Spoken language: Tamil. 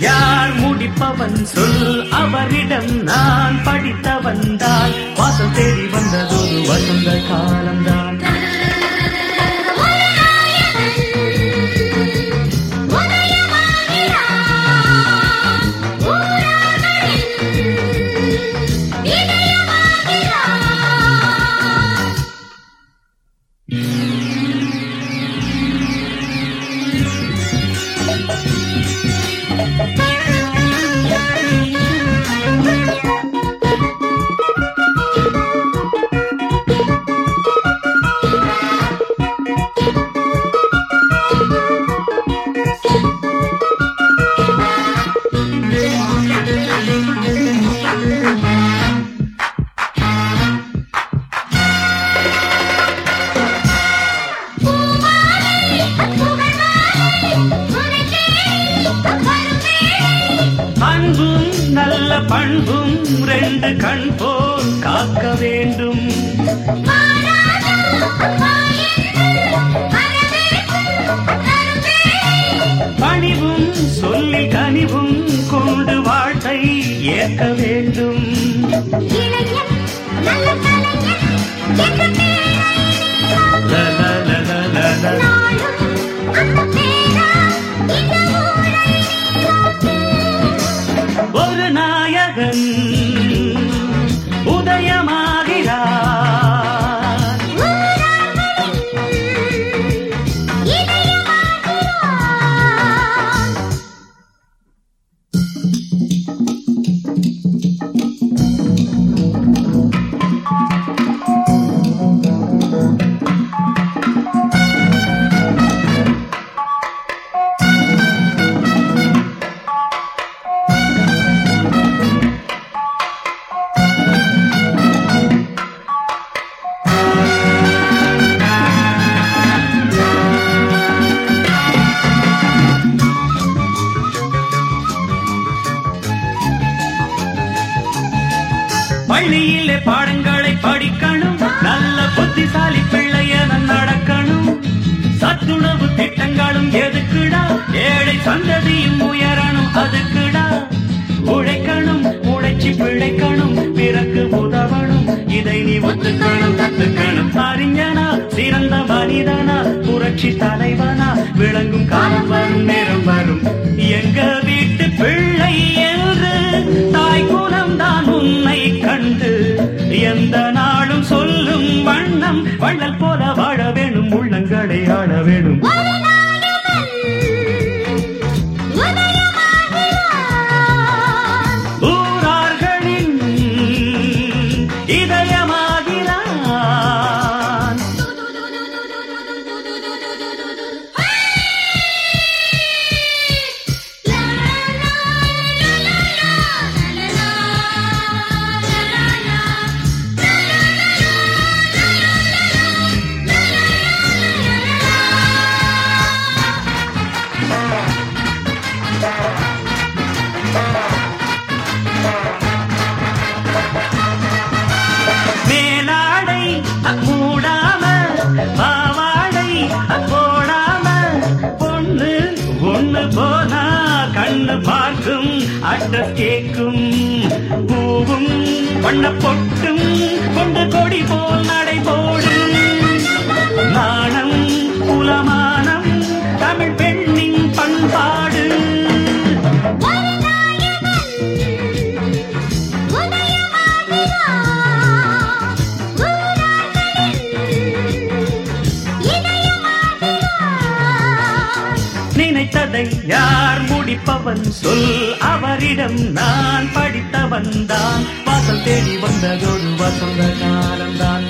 நினைத்ததை யார் முடிப்பவன் சொல் அவரிடம் நான் படித்தவன் தான். வாசல் தேடி வந்ததொரு வசந்த காலம்தான். பண்பும் ரெண்டு கண் போல் காக்க வேண்டும். பணிவும் சொல்லி கனிவும் கொண்டு வாழ்க்கை ஏற்க வேண்டும். நல்ல பள்ளியிலே பாடங்களை படிக்கணும். நல்ல புத்திசாலி பிள்ளைய நடக்கணும். சத்துணவு திட்டங்களும் எதுக்குடா? ஏழை சந்ததியும் உயரணும் அதுக்குடா? உழைக்கணும் உழைச்சி பிழைக்கணும் பிறகு உதவணும். இதை நீ ஒத்துக்கணும் கத்துக்கணும். அறிஞனா சிறந்த மனிதனா புரட்சி தலைவனா விளங்கும் காலம் வரும் அட்ட கேக்கும் பூவும் வண்ண பொட்டும் கொண்டு கொடி போல் நட படிப்பவன் சொல் அவரிடம் நான் படித்தவன் தான் வாசல் தேடி வந்ததொரு வசந்த காலம்தான்.